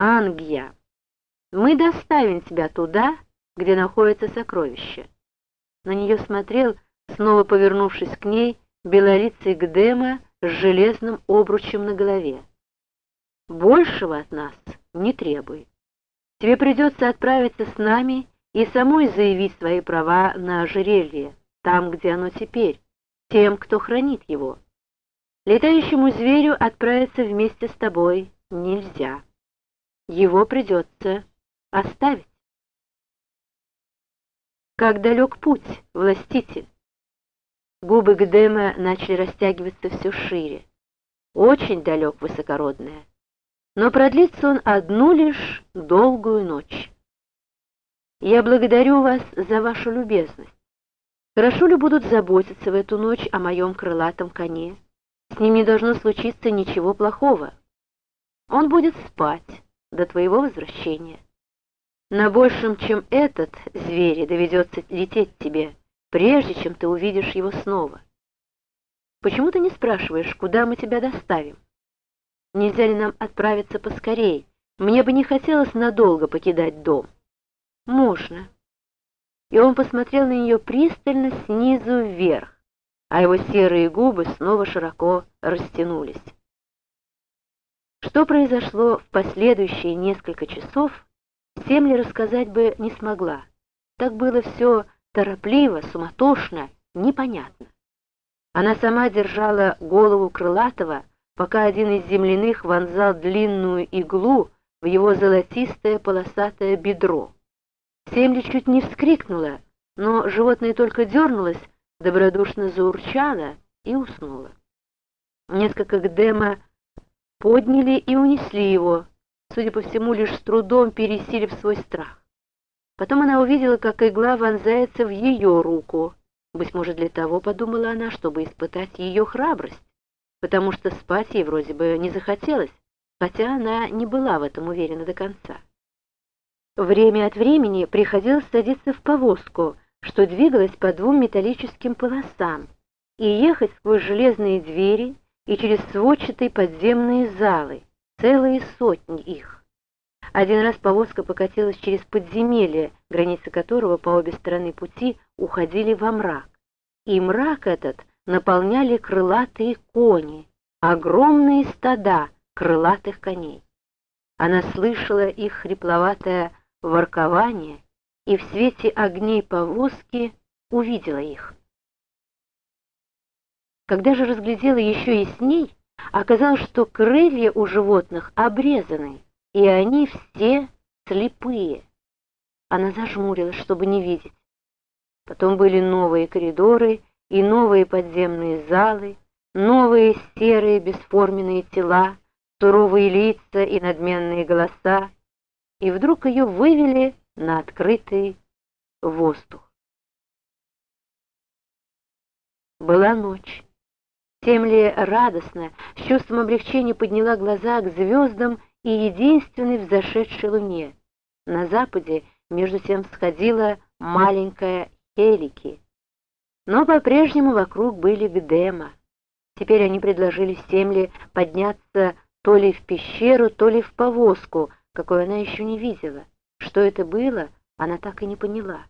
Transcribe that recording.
Ангия, мы доставим тебя туда, где находится сокровище. На нее смотрел, снова повернувшись к ней, белолицый Гдема с железным обручем на голове. Большего от нас не требуй. Тебе придется отправиться с нами и самой заявить свои права на ожерелье, там, где оно теперь, тем, кто хранит его. Летающему зверю отправиться вместе с тобой нельзя. Его придется оставить. Как далек путь, властитель? Губы Гдема начали растягиваться все шире. Очень далек, высокородная. Но продлится он одну лишь долгую ночь. Я благодарю вас за вашу любезность. Хорошо ли будут заботиться в эту ночь о моем крылатом коне? С ним не должно случиться ничего плохого. Он будет спать до твоего возвращения. На большем, чем этот зверь, доведется лететь тебе, прежде чем ты увидишь его снова. Почему ты не спрашиваешь, куда мы тебя доставим? Нельзя ли нам отправиться поскорей? Мне бы не хотелось надолго покидать дом. Можно. И он посмотрел на нее пристально снизу вверх а его серые губы снова широко растянулись. Что произошло в последующие несколько часов, Семли рассказать бы не смогла. Так было все торопливо, суматошно, непонятно. Она сама держала голову Крылатого, пока один из земляных вонзал длинную иглу в его золотистое полосатое бедро. Семли чуть не вскрикнула, но животное только дернулось, добродушно заурчала и уснула. Несколько Гдема подняли и унесли его, судя по всему, лишь с трудом пересилив свой страх. Потом она увидела, как игла вонзается в ее руку. Быть может, для того, подумала она, чтобы испытать ее храбрость, потому что спать ей вроде бы не захотелось, хотя она не была в этом уверена до конца. Время от времени приходилось садиться в повозку — что двигалась по двум металлическим полосам, и ехать сквозь железные двери и через сводчатые подземные залы, целые сотни их. Один раз повозка покатилась через подземелье, границы которого по обе стороны пути уходили во мрак. И мрак этот наполняли крылатые кони, огромные стада крылатых коней. Она слышала их хрипловатое воркование и в свете огней повозки увидела их. Когда же разглядела еще и с ней, оказалось, что крылья у животных обрезаны, и они все слепые. Она зажмурилась, чтобы не видеть. Потом были новые коридоры и новые подземные залы, новые серые бесформенные тела, суровые лица и надменные голоса, и вдруг ее вывели на открытый воздух. Была ночь. Темли радостно, с чувством облегчения подняла глаза к звездам и единственной взошедшей луне. На западе между тем сходила маленькая Хелики. Но по-прежнему вокруг были Гдема. Теперь они предложили Семле подняться то ли в пещеру, то ли в повозку, какой она еще не видела. Что это было, она так и не поняла.